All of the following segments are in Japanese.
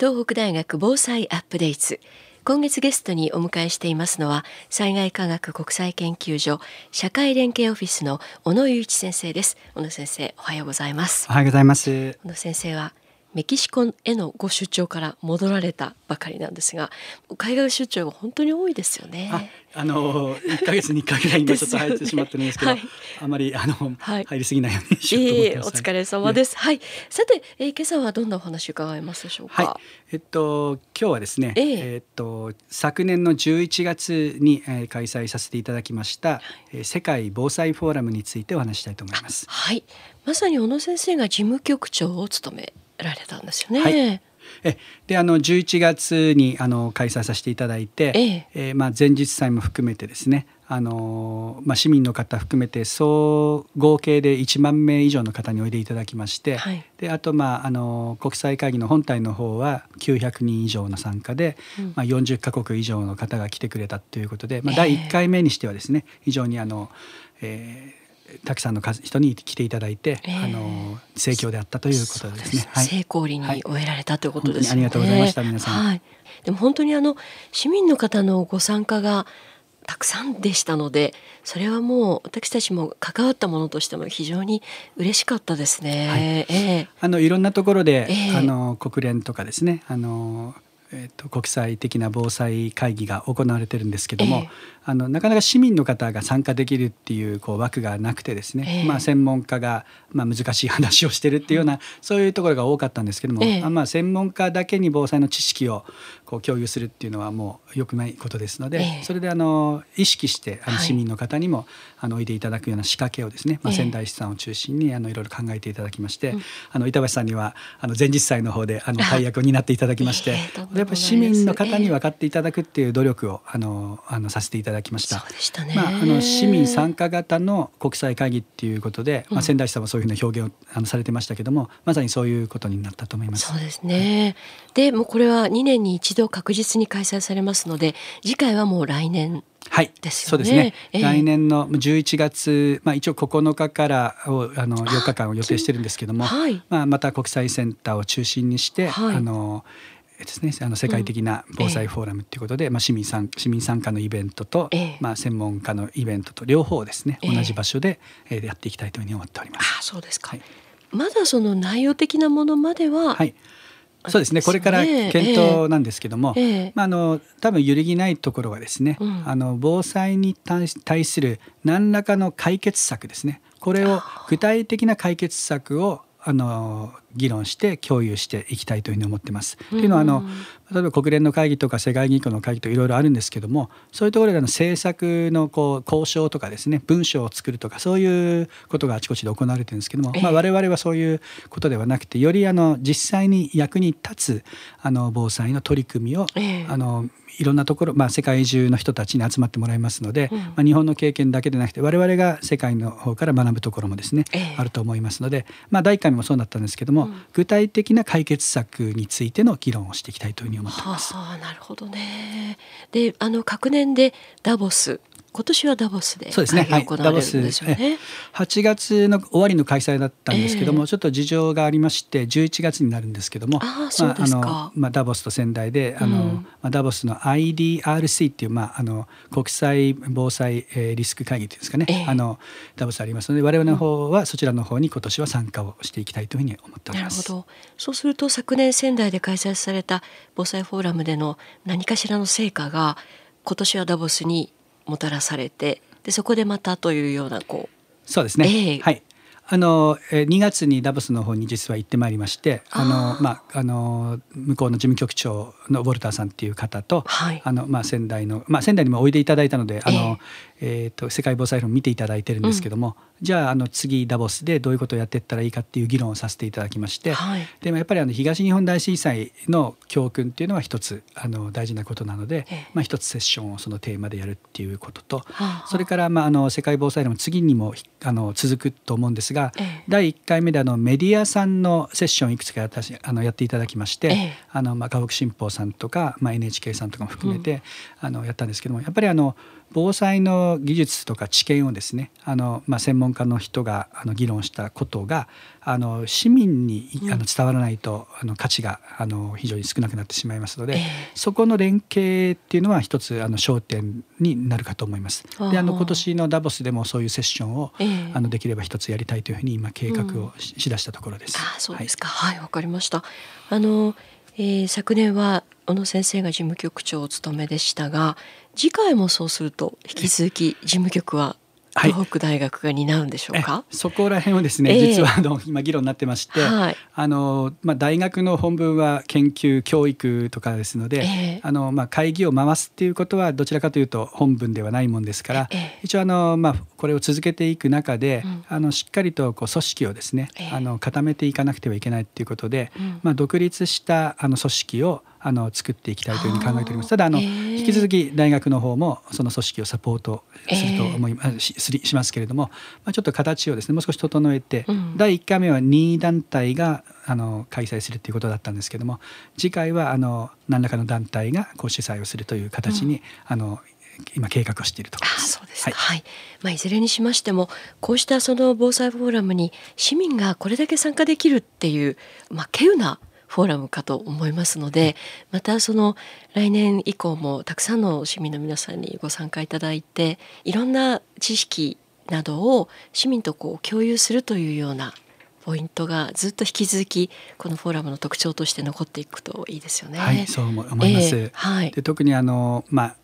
東北大学防災アップデート。今月ゲストにお迎えしていますのは災害科学国際研究所社会連携オフィスの小野雄一先生です。小野先生おはようございます。おはようございます。小野先生はメキシコへのご出張から戻られたばかりなんですが海外出張が本当に多いですよねあの一ヶ月に一回ぐらい今ちょっと入ってしまってるんですけど、はい、あまりあの、はい、入りすぎないようにしようと思ってます。えー、お疲れ様です。はい。さて、えー、今朝はどんなお話伺えますでしょうか？はい、えっと今日はですね、えー、えー、っと昨年の11月に、えー、開催させていただきました、えー、世界防災フォーラムについてお話したいと思います。はい。まさに小野先生が事務局長を務められたんですよね。はい。えであの11月にあの開催させていただいて、ええ。えー、まあ、前日祭も含めてですねあの、まあ、市民の方含めて総合計で1万名以上の方においでいただきまして、はい、であと、まあ、あの国際会議の本体の方は900人以上の参加で、うん、まあ、40か国以上の方が来てくれたということで、まあ、第1回目にしてはですね非常にあの、えーたくさんの人に来ていただいて、えー、あの盛況であったということですね。はい、成功裏に終えられたということですね、ありがとうございました皆さん。はい、でも本当にあの市民の方のご参加がたくさんでしたのでそれはもう私たちも関わったものとしても非常に嬉しかったですね。はい。えー、あのいろんなところで、えー、あの国連とかですね。あのえーと、国際的な防災会議が行われてるんですけども、えー、あのなかなか市民の方が参加できるっていうこう枠がなくてですね、えー、まあ、専門家が、まあ、難しい話をしてるっていうような、うん、そういうところが多かったんですけども、えー、まあ、専門家だけに防災の知識をこう共有するっていうのはもう良くないことですので、それであの意識してあの市民の方にも、はい、あのおいでいただくような仕掛けをですね、まあ、仙台市さんを中心にあのいろいろ考えていただきまして、あの板橋さんにはあの前日祭の方であの大役を担っていただきまして。やっぱ市民の方に分かっていただくっていう努力をあのあのさせていただきました。そうでしたね。まああの市民参加型の国際会議っていうことで、まあ仙台市さんもそういうふうな表現をあのされてましたけども、まさにそういうことになったと思います。そうですね。でもうこれは2年に一度確実に開催されますので、次回はもう来年はい、ね、そうですね、えー、来年の11月、まあ、一応9日からをあの4日間を予定してるんですけども、はい、まあ、また国際センターを中心にして、はい、あのですね、あの世界的な防災フォーラムということで、うん、まあ、市民参市民参加のイベントと、えー、まあ、専門家のイベントと両方ですね、同じ場所で、えー、やっていきたいというふうに思っております。あそうですか、はい、まだその内容的なものまでは、はい。そうですね。これから検討なんですけども、えーえ。ー、まあ、あの多分揺るぎないところはですね、うん、あの防災に対する何らかの解決策ですね。これを具体的な解決策をあの議論して共有していきたいというふうに思ってます。というのはあの例えば国連の会議とか世界銀行の会議といろいろあるんですけどもそういうところでの政策のこう交渉とかですね文書を作るとかそういうことがあちこちで行われてるんですけども、まあ、我々はそういうことではなくてよりあの実際に役に立つあの防災の取り組みを、あのいろんなところ、まあ、世界中の人たちに集まってもらいますので、うん、まあ、日本の経験だけでなくて我々が世界の方から学ぶところもですね、えー、あると思いますので、まあ、第1回もそうだったんですけども、うん、具体的な解決策についての議論をしていきたいというふうに思っています。はあ、なるほどね。であの各年でダボス今年はダボスでそうですね、はい、ダボス。8月の終わりの開催だったんですけども、えー、ちょっと事情がありまして11月になるんですけどもあそうですか、まあ、まあ、ダボスと仙台であの、うん、まあ、ダボスの IDRC っていう、まあ、あの国際防災、えー、リスク会議っていうんですかね、えー、あのダボスありますので我々の方はそちらの方に今年は参加をしていきたいというふうに思っております。なるほど。そうすると昨年仙台で開催された防災フォーラムでの何かしらの成果が今年はダボスにもたらされてでそこでまたというようなこうそうですね、えー、はい。あの2月にダボスの方に実は行ってまいりましてあの、まあ、あの向こうの事務局長のウォルターさんっていう方と、はい、あのまあ、仙台の、まあ、仙台にもおいでいただいたのであの、えー、えーと世界防災論見ていただいてるんですけども、うん、じゃああの次ダボスでどういうことをやっていったらいいかっていう議論をさせていただきまして、はい、でもやっぱりあの東日本大震災の教訓っていうのは一つあの大事なことなので、えー、まあ、一つセッションをそのテーマでやるっていうことと、はあ、それから、まあ、あの世界防災論次にもあの続くと思うんですが、えー、第1回目であのメディアさんのセッションいくつか私あのやっていただきまして、あのまあ、河北新報さんさんとか、まあ、NHK さんとかも含めて、うん、あのやったんですけどもやっぱりあの防災の技術とか知見をですねあの、まあ、専門家の人があの議論したことがあの市民にあの伝わらないと、あの価値があの非常に少なくなってしまいますので、えー、そこの連携っていうのは一つあの焦点になるかと思います。であの今年のダボスでもそういうセッションを、えー、あのできれば一つやりたいというふうに今計画をし,、しだしたところです。あそうですかはい。わ、はい、かりました。あのえー、昨年は小野先生が事務局長を務めでしたが次回もそうすると引き続き事務局は東北大学が担うんでしょうか、はい、そこら辺はですね、えー、実はあの今議論になってまして、はい、あのまあ、大学の本文は研究教育とかですので、えー、あのまあ、会議を回すっていうことはどちらかというと本文ではないもんですから、えー、一応あの、まあ、これを続けていく中で、うん、あのしっかりとこう組織をですね、あの固めていかなくてはいけないっていうことで、うん、まあ、独立したあの組織をあの作っていきたいというふうに考えております。ただあの、えー、引き続き大学の方もその組織をサポートすると思い、えー、ししますけれども、まあ、ちょっと形をですねもう少し整えて、うん、第1回目は任意団体があの開催するということだったんですけれども次回はあの何らかの団体がこう主催をするという形に、うん、あの今計画をしていると。ころです。そうですはい、はい、まあいずれにしましてもこうしたその防災フォーラムに市民がこれだけ参加できるっていうまあ稀有なフォーラムかと思いますのでまたその来年以降もたくさんの市民の皆さんにご参加いただいていろんな知識などを市民とこう共有するというようなポイントがずっと引き続きこのフォーラムの特徴として残っていくといいですよね。はい、そう思います。えー、はい、で特にあのまあ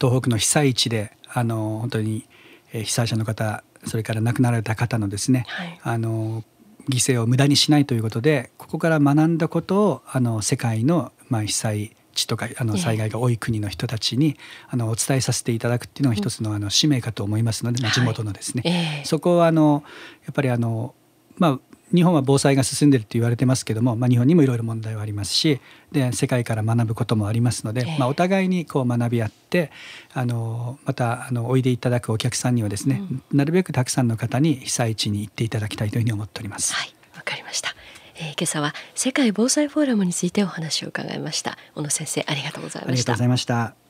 東北の被災地であの本当に被災者の方それから亡くなられた方のですね、はい、あの犠牲を無駄にしないということでここから学んだことをあの世界の、まあ、被災地とかあの災害が多い国の人たちに、あのお伝えさせていただくっていうのが一つのあの使命かと思いますので、まあ、地元のですね、そこはあのやっぱりあのまあ日本は防災が進んでると言われてますけども、まあ、日本にもいろいろ問題はありますしで世界から学ぶこともありますので、まあ、お互いにこう学び合ってあのまたあのおいでいただくお客さんにはですね、うん、なるべくたくさんの方に被災地に行っていただきたいというふうに思っております。はいわかりました、えー、今朝は世界防災フォーラムについてお話を伺いました。小野先生ありがとうございました。ありがとうございました